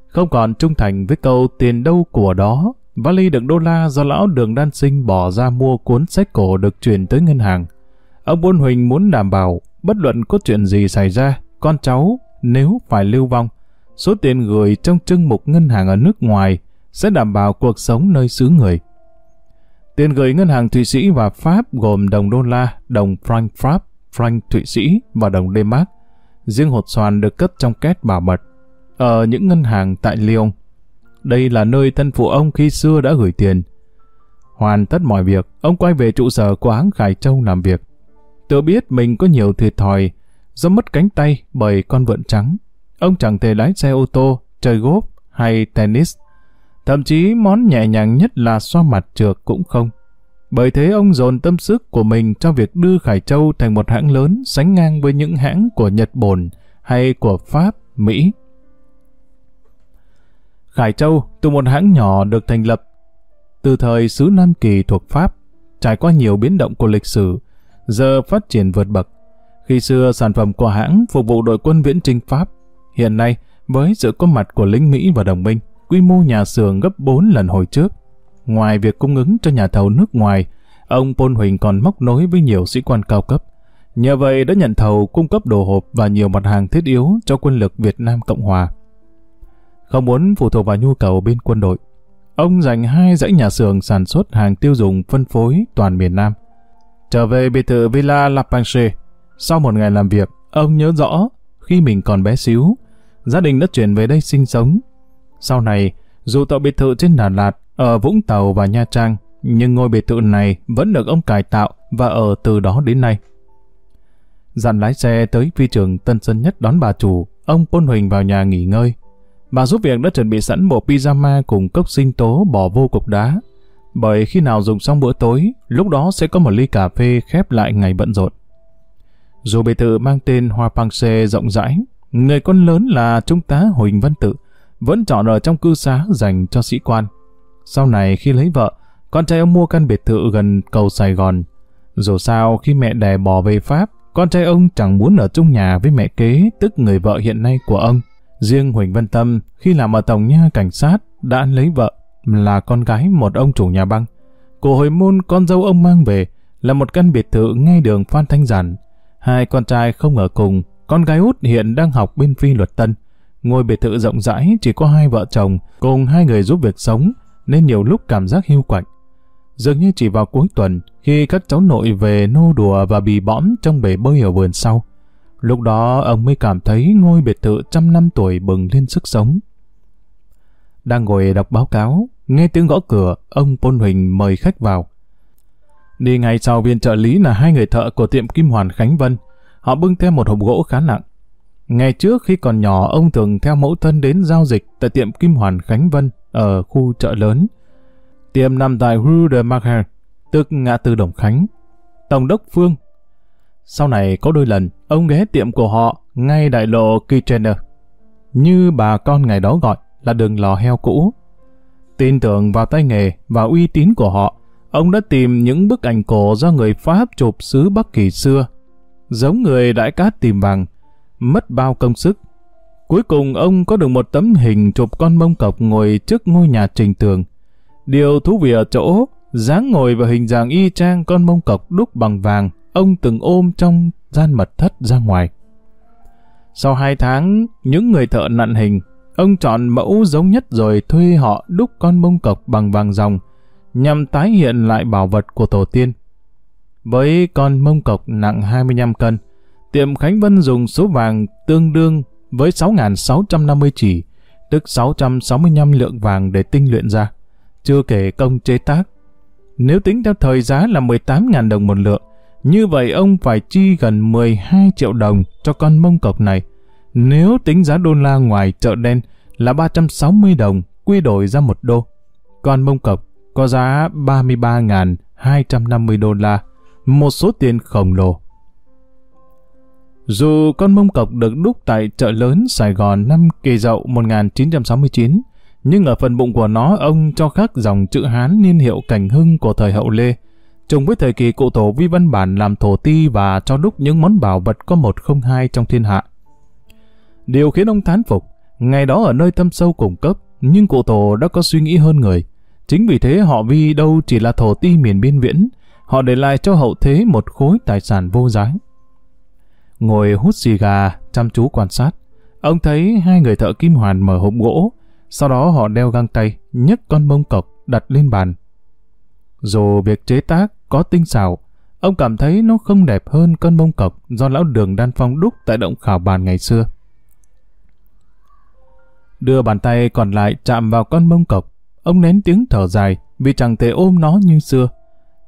Không còn trung thành với câu tiền đâu của đó, vali đựng đô la do lão đường đan sinh bỏ ra mua cuốn sách cổ được chuyển tới ngân hàng. Ông Pôn Huỳnh muốn đảm bảo, bất luận có chuyện gì xảy ra, con cháu nếu phải lưu vong, số tiền gửi trong trưng mục ngân hàng ở nước ngoài sẽ đảm bảo cuộc sống nơi xứ người. Tiền gửi ngân hàng Thụy Sĩ và Pháp gồm đồng đô la, đồng franc Pháp, franc Thụy Sĩ và đồng Denmark. Riêng hột xoàn được cất trong két bảo mật ở những ngân hàng tại Lyon. Đây là nơi thân phụ ông khi xưa đã gửi tiền. Hoàn tất mọi việc, ông quay về trụ sở của hãng Khải Châu làm việc. Tự biết mình có nhiều thiệt thòi do mất cánh tay bởi con vượn trắng. Ông chẳng thể lái xe ô tô, chơi golf hay tennis. Thậm chí món nhẹ nhàng nhất là xoa mặt trượt cũng không. Bởi thế ông dồn tâm sức của mình cho việc đưa Khải Châu thành một hãng lớn sánh ngang với những hãng của Nhật Bồn hay của Pháp, Mỹ. Khải Châu từ một hãng nhỏ được thành lập từ thời xứ Nam Kỳ thuộc Pháp, trải qua nhiều biến động của lịch sử, giờ phát triển vượt bậc. Khi xưa sản phẩm của hãng phục vụ đội quân viễn trinh Pháp, hiện nay với sự có mặt của lính Mỹ và đồng minh, quy mô nhà xưởng gấp 4 lần hồi trước. Ngoài việc cung ứng cho nhà thầu nước ngoài, ông Pôn Huỳnh còn móc nối với nhiều sĩ quan cao cấp. Nhờ vậy đã nhận thầu cung cấp đồ hộp và nhiều mặt hàng thiết yếu cho quân lực Việt Nam Cộng Hòa không muốn phụ thuộc vào nhu cầu bên quân đội. Ông dành hai dãy nhà xưởng sản xuất hàng tiêu dùng phân phối toàn miền Nam. Trở về biệt thự Villa La Panche, sau một ngày làm việc, ông nhớ rõ khi mình còn bé xíu, gia đình đã chuyển về đây sinh sống. Sau này, dù tạo biệt thự trên Đà Lạt, ở Vũng Tàu và Nha Trang, nhưng ngôi biệt thự này vẫn được ông cải tạo và ở từ đó đến nay. Dặn lái xe tới phi trường Tân Sơn Nhất đón bà chủ, ông Pôn Huỳnh vào nhà nghỉ ngơi. Bà giúp việc đã chuẩn bị sẵn bộ pyjama cùng cốc sinh tố bỏ vô cục đá. Bởi khi nào dùng xong bữa tối, lúc đó sẽ có một ly cà phê khép lại ngày bận rộn. Dù biệt thự mang tên Hoa Pang Xê rộng rãi, người con lớn là Trung tá Huỳnh Văn Tự vẫn chọn ở trong cư xá dành cho sĩ quan. Sau này khi lấy vợ, con trai ông mua căn biệt thự gần cầu Sài Gòn. Dù sao khi mẹ đẻ bỏ về Pháp, con trai ông chẳng muốn ở chung nhà với mẹ kế, tức người vợ hiện nay của ông. Riêng Huỳnh Văn Tâm, khi làm ở Tổng nha Cảnh sát, đã lấy vợ, là con gái một ông chủ nhà băng. Cổ hồi môn con dâu ông mang về là một căn biệt thự ngay đường Phan Thanh Giản. Hai con trai không ở cùng, con gái út hiện đang học bên phi luật tân. Ngôi biệt thự rộng rãi chỉ có hai vợ chồng cùng hai người giúp việc sống, nên nhiều lúc cảm giác hiu quạnh. Dường như chỉ vào cuối tuần, khi các cháu nội về nô đùa và bì bõm trong bể bơi ở vườn sau, Lúc đó ông mới cảm thấy ngôi biệt thự trăm năm tuổi bừng lên sức sống. Đang ngồi đọc báo cáo, nghe tiếng gõ cửa, ông Pôn Huỳnh mời khách vào. Đi ngay sau viên trợ lý là hai người thợ của tiệm Kim Hoàn Khánh Vân. Họ bưng theo một hộp gỗ khá nặng. Ngày trước khi còn nhỏ, ông thường theo mẫu thân đến giao dịch tại tiệm Kim Hoàn Khánh Vân ở khu chợ lớn. Tiệm nằm tại Rue de Marcher, tức ngã tư Đồng Khánh. Tổng đốc Phương sau này có đôi lần, ông ghé tiệm của họ ngay đại lộ Kitchener. Như bà con ngày đó gọi là đường lò heo cũ. Tin tưởng vào tay nghề và uy tín của họ, ông đã tìm những bức ảnh cổ do người Pháp chụp xứ Bắc Kỳ xưa, giống người đại cát tìm vàng, mất bao công sức. Cuối cùng ông có được một tấm hình chụp con mông cọc ngồi trước ngôi nhà trình tường. Điều thú vị ở chỗ, dáng ngồi và hình dạng y chang con mông cọc đúc bằng vàng, ông từng ôm trong gian mật thất ra ngoài. Sau hai tháng, những người thợ nặn hình, ông chọn mẫu giống nhất rồi thuê họ đúc con mông cọc bằng vàng ròng, nhằm tái hiện lại bảo vật của tổ tiên. Với con mông cọc nặng 25 cân, tiệm Khánh Vân dùng số vàng tương đương với 6.650 chỉ, tức 665 lượng vàng để tinh luyện ra, chưa kể công chế tác. Nếu tính theo thời giá là 18.000 đồng một lượng, như vậy ông phải chi gần 12 triệu đồng cho con mông cọc này. Nếu tính giá đô la ngoài chợ đen là 360 đồng, quy đổi ra một đô. Con mông cọc có giá 33.250 đô la, một số tiền khổng lồ. Dù con mông cọc được đúc tại chợ lớn Sài Gòn năm kỳ dậu 1969, nhưng ở phần bụng của nó ông cho khắc dòng chữ Hán niên hiệu cảnh hưng của thời hậu Lê, trùng với thời kỳ cụ tổ Vi Văn Bản làm thổ ti và cho đúc những món bảo vật có một không hai trong thiên hạ. Điều khiến ông thán phục, ngày đó ở nơi thâm sâu cùng cấp, nhưng cụ tổ đã có suy nghĩ hơn người. Chính vì thế họ Vi đâu chỉ là thổ ti miền biên viễn, họ để lại cho hậu thế một khối tài sản vô giá. Ngồi hút xì gà, chăm chú quan sát, ông thấy hai người thợ kim hoàn mở hộp gỗ, sau đó họ đeo găng tay, nhấc con mông cọc đặt lên bàn. Dù việc chế tác có tinh xảo, ông cảm thấy nó không đẹp hơn con mông cọc do lão đường đan phong đúc tại động khảo bàn ngày xưa. Đưa bàn tay còn lại chạm vào con mông cọc, ông nén tiếng thở dài vì chẳng thể ôm nó như xưa.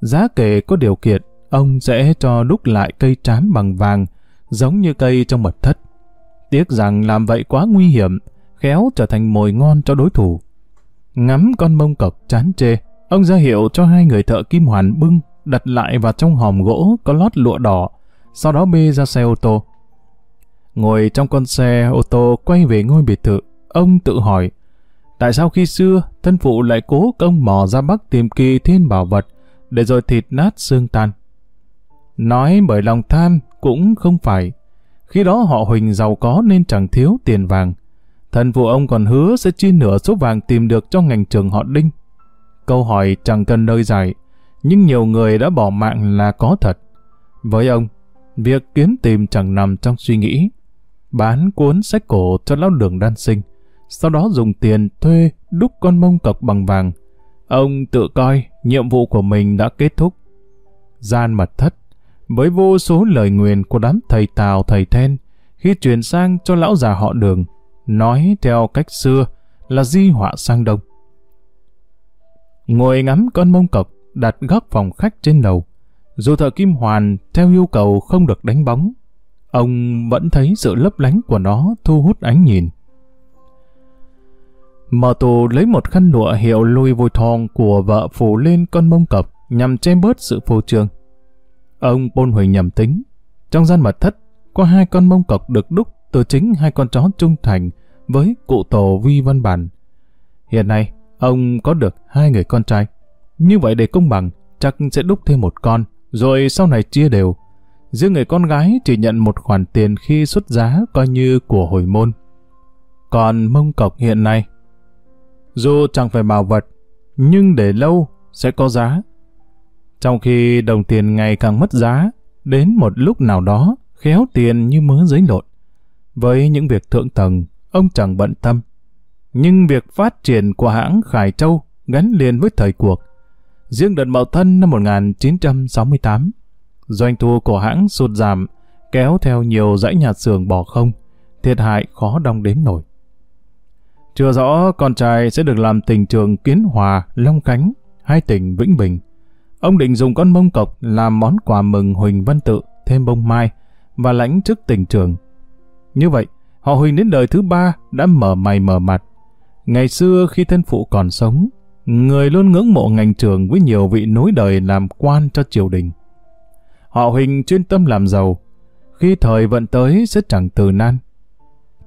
Giá kể có điều kiện, ông sẽ cho đúc lại cây trám bằng vàng, giống như cây trong mật thất. Tiếc rằng làm vậy quá nguy hiểm, khéo trở thành mồi ngon cho đối thủ. Ngắm con mông cọc chán chê, ông ra hiệu cho hai người thợ kim hoàn bưng, đặt lại vào trong hòm gỗ có lót lụa đỏ, sau đó bê ra xe ô tô. Ngồi trong con xe ô tô quay về ngôi biệt thự, ông tự hỏi, tại sao khi xưa thân phụ lại cố công mò ra bắc tìm kỳ thiên bảo vật, để rồi thịt nát xương tan. Nói bởi lòng tham cũng không phải. Khi đó họ Huỳnh giàu có nên chẳng thiếu tiền vàng. Thần phụ ông còn hứa sẽ chia nửa số vàng tìm được cho ngành trường họ Đinh. Câu hỏi chẳng cần nơi dài, nhưng nhiều người đã bỏ mạng là có thật. Với ông, việc kiếm tìm chẳng nằm trong suy nghĩ. Bán cuốn sách cổ cho lão đường đan sinh, sau đó dùng tiền thuê đúc con mông cọc bằng vàng. Ông tự coi nhiệm vụ của mình đã kết thúc. Gian mật thất, với vô số lời nguyền của đám thầy tào thầy then, khi truyền sang cho lão già họ đường, nói theo cách xưa là di họa sang đông. Ngồi ngắm con mông cọc đặt góc phòng khách trên lầu, dù thợ kim hoàn theo yêu cầu không được đánh bóng, ông vẫn thấy sự lấp lánh của nó thu hút ánh nhìn. Mở tù lấy một khăn lụa hiệu Louis Vuitton của vợ phủ lên con mông cọc nhằm che bớt sự phô trương. Ông Bôn Huỳnh nhầm tính. Trong gian mật thất, có hai con mông cọc được đúc từ chính hai con chó trung thành với cụ tổ Vi Văn Bản. Hiện nay, ông có được hai người con trai. Như vậy để công bằng, chắc sẽ đúc thêm một con, rồi sau này chia đều. Riêng người con gái chỉ nhận một khoản tiền khi xuất giá coi như của hồi môn. Còn mông cọc hiện nay, dù chẳng phải bảo vật, nhưng để lâu sẽ có giá. Trong khi đồng tiền ngày càng mất giá, đến một lúc nào đó, khéo tiền như mớ giấy lộn. Với những việc thượng tầng, ông chẳng bận tâm. Nhưng việc phát triển của hãng Khải Châu gắn liền với thời cuộc. Riêng đợt Mậu Thân năm 1968, doanh thu của hãng sụt giảm, kéo theo nhiều dãy nhà xưởng bỏ không, thiệt hại khó đong đếm nổi. Chưa rõ con trai sẽ được làm tỉnh trường Kiến Hòa, Long Khánh hay tỉnh Vĩnh Bình. Ông định dùng con mông cọc làm món quà mừng Huỳnh Văn Tự thêm bông mai và lãnh chức tỉnh trường. Như vậy, họ Huỳnh đến đời thứ ba đã mở mày mở mặt. Ngày xưa khi thân phụ còn sống, người luôn ngưỡng mộ ngành trường với nhiều vị nối đời làm quan cho triều đình. Họ Huỳnh chuyên tâm làm giàu, khi thời vận tới sẽ chẳng từ nan.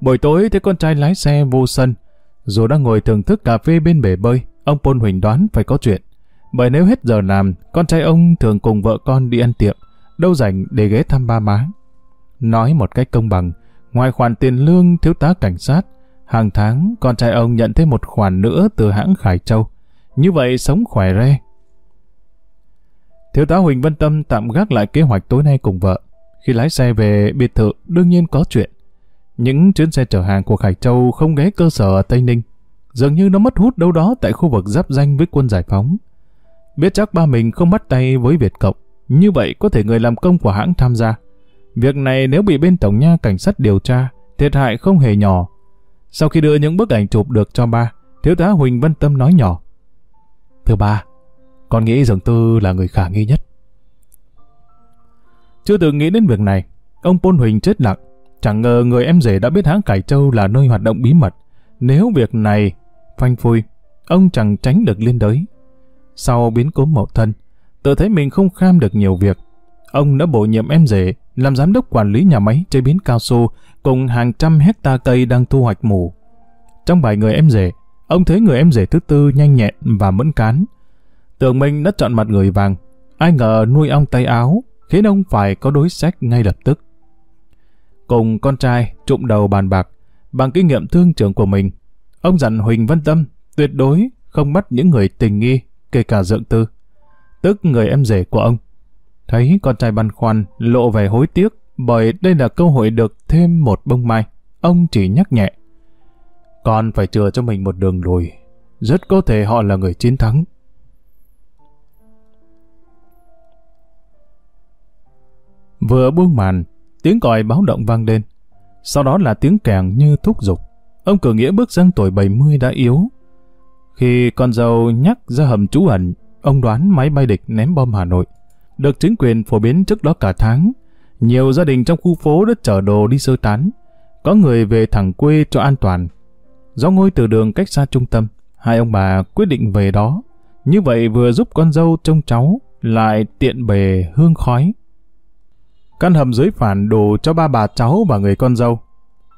Buổi tối thấy con trai lái xe vô sân, dù đang ngồi thưởng thức cà phê bên bể bơi, ông Pôn Huỳnh đoán phải có chuyện. Bởi nếu hết giờ làm, con trai ông thường cùng vợ con đi ăn tiệm, đâu rảnh để ghé thăm ba má. Nói một cách công bằng, ngoài khoản tiền lương thiếu tá cảnh sát, hàng tháng con trai ông nhận thêm một khoản nữa từ hãng Khải Châu. Như vậy sống khỏe re. Thiếu tá Huỳnh Văn Tâm tạm gác lại kế hoạch tối nay cùng vợ. Khi lái xe về biệt thự đương nhiên có chuyện. Những chuyến xe chở hàng của Khải Châu không ghé cơ sở ở Tây Ninh. Dường như nó mất hút đâu đó tại khu vực giáp danh với quân giải phóng. Biết chắc ba mình không bắt tay với Việt Cộng, như vậy có thể người làm công của hãng tham gia. Việc này nếu bị bên Tổng nha cảnh sát điều tra, thiệt hại không hề nhỏ. Sau khi đưa những bức ảnh chụp được cho ba, thiếu tá Huỳnh Văn Tâm nói nhỏ. Thưa ba, con nghĩ dường tư là người khả nghi nhất. Chưa từng nghĩ đến việc này, ông Pôn Huỳnh chết lặng. Chẳng ngờ người em rể đã biết hãng Cải Châu là nơi hoạt động bí mật. Nếu việc này phanh phui, ông chẳng tránh được liên đới. Sau biến cố mậu thân, tự thấy mình không kham được nhiều việc. Ông đã bổ nhiệm em rể làm giám đốc quản lý nhà máy chế biến cao su cùng hàng trăm hecta cây đang thu hoạch mù. Trong bài người em rể, ông thấy người em rể thứ tư nhanh nhẹn và mẫn cán. Tưởng mình đã chọn mặt người vàng, ai ngờ nuôi ong tay áo, khiến ông phải có đối sách ngay lập tức. Cùng con trai trụm đầu bàn bạc, bằng kinh nghiệm thương trưởng của mình, ông dặn Huỳnh Văn Tâm tuyệt đối không bắt những người tình nghi, kể cả dượng tư, tức người em rể của ông. Thấy con trai băn khoăn, lộ vẻ hối tiếc, bởi đây là cơ hội được thêm một bông mai. Ông chỉ nhắc nhẹ. Con phải chừa cho mình một đường lùi. Rất có thể họ là người chiến thắng. Vừa buông màn, tiếng còi báo động vang lên. Sau đó là tiếng kèn như thúc giục. Ông cử nghĩa bước sang tuổi 70 đã yếu. Khi con dâu nhắc ra hầm trú ẩn, ông đoán máy bay địch ném bom Hà Nội. Được chính quyền phổ biến trước đó cả tháng, nhiều gia đình trong khu phố đã chở đồ đi sơ tán. Có người về thẳng quê cho an toàn. Do ngôi từ đường cách xa trung tâm, hai ông bà quyết định về đó. Như vậy vừa giúp con dâu trông cháu, lại tiện bề hương khói. Căn hầm dưới phản đồ cho ba bà cháu và người con dâu.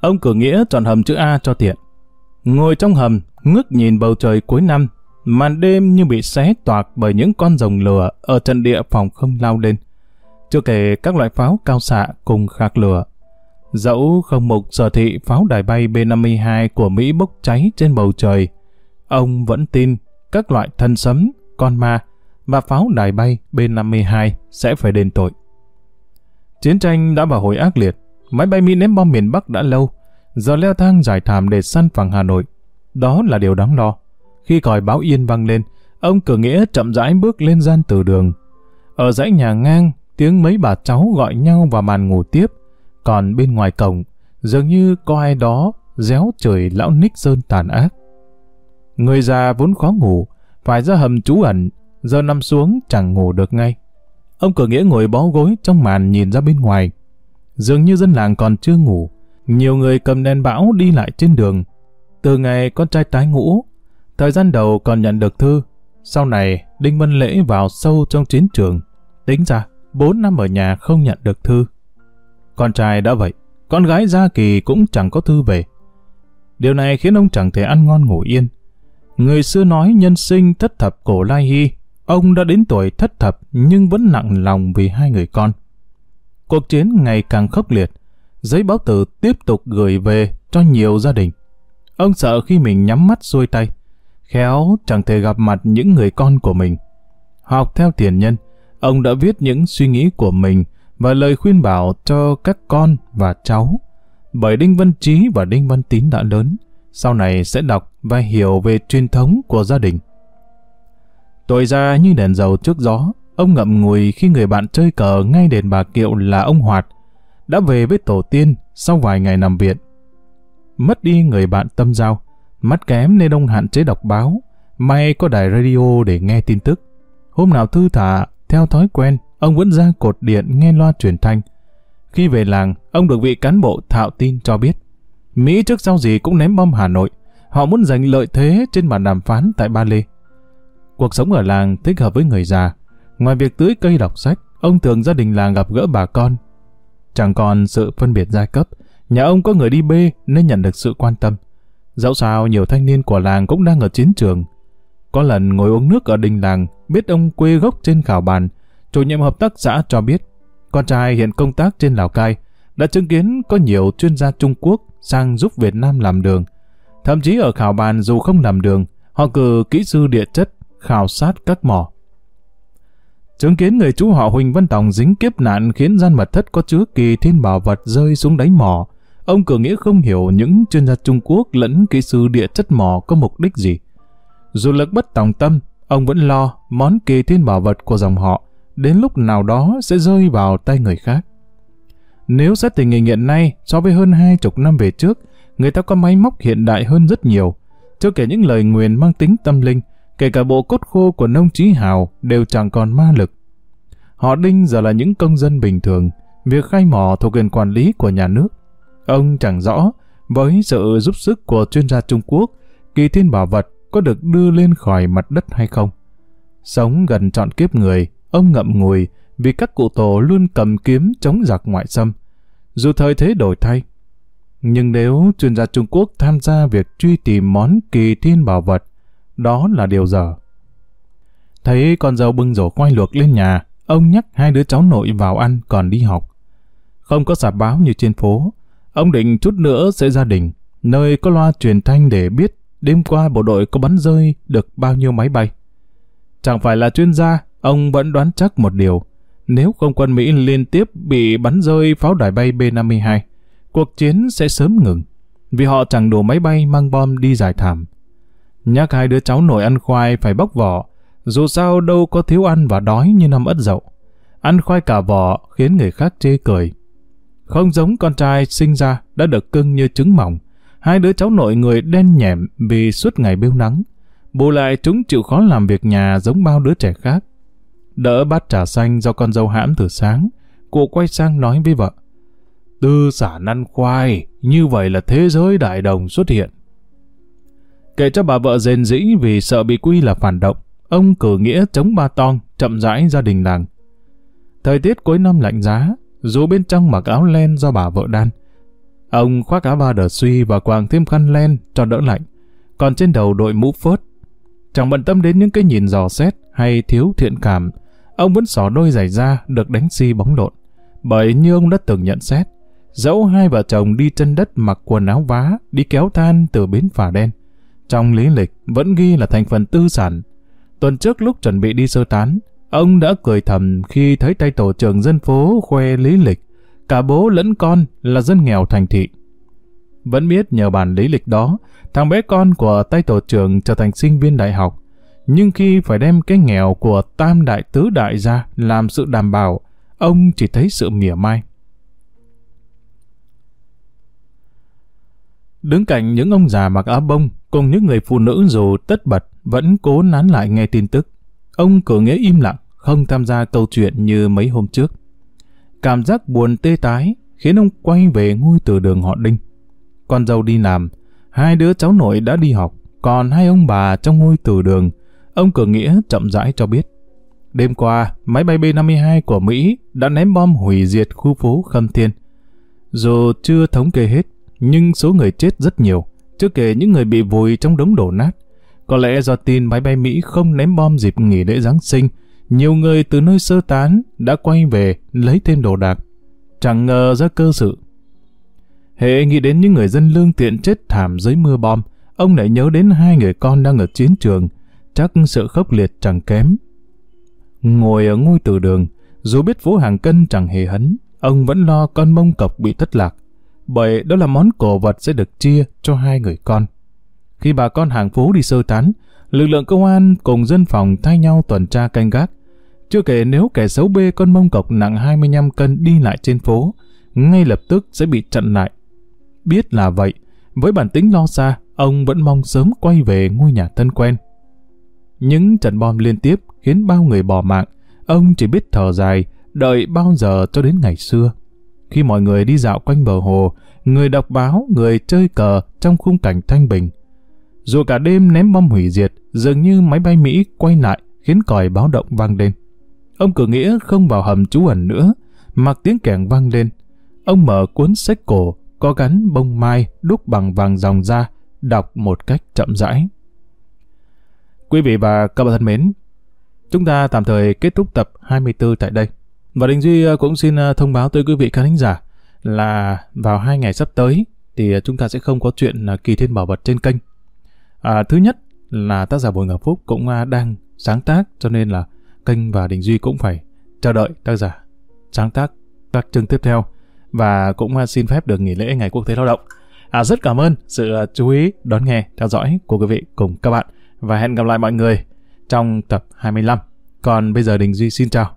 Ông cử nghĩa chọn hầm chữ A cho tiện. Ngồi trong hầm, ngước nhìn bầu trời cuối năm, màn đêm như bị xé toạc bởi những con rồng lửa ở trận địa phòng không lao lên. Chưa kể các loại pháo cao xạ cùng khạc lửa. Dẫu không mục sở thị pháo đài bay B-52 của Mỹ bốc cháy trên bầu trời, ông vẫn tin các loại thân sấm, con ma và pháo đài bay B-52 sẽ phải đền tội. Chiến tranh đã vào hồi ác liệt, máy bay Mỹ ném bom miền Bắc đã lâu, giờ leo thang giải thảm để săn phẳng Hà Nội. Đó là điều đáng lo. Khi còi báo yên vang lên, ông cử nghĩa chậm rãi bước lên gian từ đường. Ở dãy nhà ngang, tiếng mấy bà cháu gọi nhau vào màn ngủ tiếp. Còn bên ngoài cổng, dường như có ai đó réo trời lão Ních Sơn tàn ác. Người già vốn khó ngủ, phải ra hầm trú ẩn, giờ nằm xuống chẳng ngủ được ngay. Ông cử nghĩa ngồi bó gối trong màn nhìn ra bên ngoài. Dường như dân làng còn chưa ngủ, nhiều người cầm đèn bão đi lại trên đường. Từ ngày con trai tái ngũ, thời gian đầu còn nhận được thư, sau này Đinh Văn Lễ vào sâu trong chiến trường. Tính ra, 4 năm ở nhà không nhận được thư. Con trai đã vậy, con gái Gia Kỳ cũng chẳng có thư về. Điều này khiến ông chẳng thể ăn ngon ngủ yên. Người xưa nói nhân sinh thất thập cổ lai hy, ông đã đến tuổi thất thập nhưng vẫn nặng lòng vì hai người con. Cuộc chiến ngày càng khốc liệt, giấy báo tử tiếp tục gửi về cho nhiều gia đình. Ông sợ khi mình nhắm mắt xuôi tay, khéo chẳng thể gặp mặt những người con của mình. Học theo tiền nhân, ông đã viết những suy nghĩ của mình và lời khuyên bảo cho các con và cháu. Bởi Đinh Văn Trí và Đinh Văn Tín đã lớn, sau này sẽ đọc và hiểu về truyền thống của gia đình. Tội ra như đèn dầu trước gió, ông ngậm ngùi khi người bạn chơi cờ ngay đền bà Kiệu là ông Hoạt, đã về với tổ tiên sau vài ngày nằm viện. Mất đi người bạn tâm giao, mắt kém nên ông hạn chế đọc báo, may có đài radio để nghe tin tức. Hôm nào thư thả, theo thói quen, ông vẫn ra cột điện nghe loa truyền thanh. Khi về làng, ông được vị cán bộ thạo tin cho biết. Mỹ trước sau gì cũng ném bom Hà Nội. Họ muốn giành lợi thế trên bàn đàm phán tại Ba Lê. Cuộc sống ở làng thích hợp với người già. Ngoài việc tưới cây đọc sách, ông thường gia đình làng gặp gỡ bà con. Chẳng còn sự phân biệt giai cấp, nhà ông có người đi bê nên nhận được sự quan tâm. Dẫu sao nhiều thanh niên của làng cũng đang ở chiến trường. Có lần ngồi uống nước ở đình làng, biết ông quê gốc trên khảo bàn, chủ nhiệm hợp tác xã cho biết, con trai hiện công tác trên Lào Cai, đã chứng kiến có nhiều chuyên gia Trung Quốc sang giúp Việt Nam làm đường. Thậm chí ở khảo bàn dù không làm đường, họ cử kỹ sư địa chất khảo sát các mỏ. Chứng kiến người chú họ Huỳnh Văn Tòng dính kiếp nạn khiến gian mật thất có chứa kỳ thiên bảo vật rơi xuống đáy mỏ. Ông cử nghĩa không hiểu những chuyên gia Trung Quốc lẫn kỹ sư địa chất mỏ có mục đích gì. Dù lực bất tòng tâm, ông vẫn lo món kỳ thiên bảo vật của dòng họ đến lúc nào đó sẽ rơi vào tay người khác. Nếu xét tình hình hiện nay so với hơn hai chục năm về trước, người ta có máy móc hiện đại hơn rất nhiều. Chưa kể những lời nguyền mang tính tâm linh, kể cả bộ cốt khô của nông trí hào đều chẳng còn ma lực. Họ Đinh giờ là những công dân bình thường, việc khai mỏ thuộc quyền quản lý của nhà nước. Ông chẳng rõ, với sự giúp sức của chuyên gia Trung Quốc, kỳ thiên bảo vật có được đưa lên khỏi mặt đất hay không. Sống gần trọn kiếp người, ông ngậm ngùi vì các cụ tổ luôn cầm kiếm chống giặc ngoại xâm. Dù thời thế đổi thay, nhưng nếu chuyên gia Trung Quốc tham gia việc truy tìm món kỳ thiên bảo vật, đó là điều dở. Thấy con dâu bưng rổ khoai luộc lên nhà, ông nhắc hai đứa cháu nội vào ăn còn đi học. Không có sạp báo như trên phố, ông định chút nữa sẽ gia đình, nơi có loa truyền thanh để biết đêm qua bộ đội có bắn rơi được bao nhiêu máy bay. Chẳng phải là chuyên gia, ông vẫn đoán chắc một điều. Nếu không quân Mỹ liên tiếp bị bắn rơi pháo đài bay B-52, cuộc chiến sẽ sớm ngừng, vì họ chẳng đủ máy bay mang bom đi giải thảm. Nhắc hai đứa cháu nội ăn khoai phải bóc vỏ, dù sao đâu có thiếu ăn và đói như năm ất dậu. Ăn khoai cả vỏ khiến người khác chê cười. Không giống con trai sinh ra đã được cưng như trứng mỏng. Hai đứa cháu nội người đen nhẹm vì suốt ngày bêu nắng. Bù lại chúng chịu khó làm việc nhà giống bao đứa trẻ khác. Đỡ bát trà xanh do con dâu hãm từ sáng, cụ quay sang nói với vợ. Tư sản ăn khoai, như vậy là thế giới đại đồng xuất hiện. Kể cho bà vợ rền dĩ vì sợ bị quy là phản động, ông cử nghĩa chống ba tong, chậm rãi gia đình làng. Thời tiết cuối năm lạnh giá, dù bên trong mặc áo len do bà vợ đan. Ông khoác áo ba đờ suy và quàng thêm khăn len cho đỡ lạnh, còn trên đầu đội mũ phớt. Chẳng bận tâm đến những cái nhìn dò xét hay thiếu thiện cảm, ông vẫn xỏ đôi giày da được đánh xi si bóng lộn. Bởi như ông đã từng nhận xét, dẫu hai vợ chồng đi chân đất mặc quần áo vá, đi kéo than từ bến phà đen, trong lý lịch vẫn ghi là thành phần tư sản. Tuần trước lúc chuẩn bị đi sơ tán, ông đã cười thầm khi thấy tay tổ trưởng dân phố khoe lý lịch, cả bố lẫn con là dân nghèo thành thị. Vẫn biết nhờ bản lý lịch đó, thằng bé con của tay tổ trưởng trở thành sinh viên đại học. Nhưng khi phải đem cái nghèo của tam đại tứ đại ra làm sự đảm bảo, ông chỉ thấy sự mỉa mai. Đứng cạnh những ông già mặc áo bông cùng những người phụ nữ dù tất bật vẫn cố nán lại nghe tin tức. Ông cửa nghĩa im lặng, không tham gia câu chuyện như mấy hôm trước. Cảm giác buồn tê tái khiến ông quay về ngôi từ đường họ Đinh. Con dâu đi làm, hai đứa cháu nội đã đi học, còn hai ông bà trong ngôi từ đường. Ông cửa nghĩa chậm rãi cho biết. Đêm qua, máy bay B-52 của Mỹ đã ném bom hủy diệt khu phố Khâm Thiên. Dù chưa thống kê hết, nhưng số người chết rất nhiều, chưa kể những người bị vùi trong đống đổ nát. Có lẽ do tin máy bay Mỹ không ném bom dịp nghỉ lễ Giáng sinh, nhiều người từ nơi sơ tán đã quay về lấy thêm đồ đạc. Chẳng ngờ ra cơ sự. Hệ nghĩ đến những người dân lương tiện chết thảm dưới mưa bom, ông lại nhớ đến hai người con đang ở chiến trường, chắc sự khốc liệt chẳng kém. Ngồi ở ngôi từ đường, dù biết phố hàng cân chẳng hề hấn, ông vẫn lo con mông cọc bị thất lạc bởi đó là món cổ vật sẽ được chia cho hai người con. Khi bà con hàng phố đi sơ tán, lực lượng công an cùng dân phòng thay nhau tuần tra canh gác. Chưa kể nếu kẻ xấu bê con mông cọc nặng 25 cân đi lại trên phố, ngay lập tức sẽ bị chặn lại. Biết là vậy, với bản tính lo xa, ông vẫn mong sớm quay về ngôi nhà thân quen. Những trận bom liên tiếp khiến bao người bỏ mạng, ông chỉ biết thở dài, đợi bao giờ cho đến ngày xưa. Khi mọi người đi dạo quanh bờ hồ, người đọc báo, người chơi cờ trong khung cảnh thanh bình. Dù cả đêm ném bom hủy diệt, dường như máy bay Mỹ quay lại khiến còi báo động vang lên. Ông cử nghĩa không vào hầm trú ẩn nữa, mặc tiếng kèn vang lên. Ông mở cuốn sách cổ, có gắn bông mai đúc bằng vàng dòng ra, đọc một cách chậm rãi. Quý vị và các bạn thân mến, chúng ta tạm thời kết thúc tập 24 tại đây. Và Đình Duy ờ, cũng xin ờ, thông báo tới quý vị khán thính giả là vào hai ngày sắp tới thì ờ, chúng ta sẽ không có chuyện kỳ thiên bảo vật trên kênh. À, thứ nhất là tác giả Bùi Ngọc Phúc cũng đang sáng tác cho nên là kênh và Đình Duy cũng phải chờ đợi tác giả sáng tác các chương tiếp theo và cũng xin phép được nghỉ lễ ngày quốc tế lao động. À, rất cảm ơn sự chú ý đón nghe theo dõi của quý vị cùng các bạn và hẹn gặp lại mọi người trong tập 25. Còn bây giờ Đình Duy xin chào.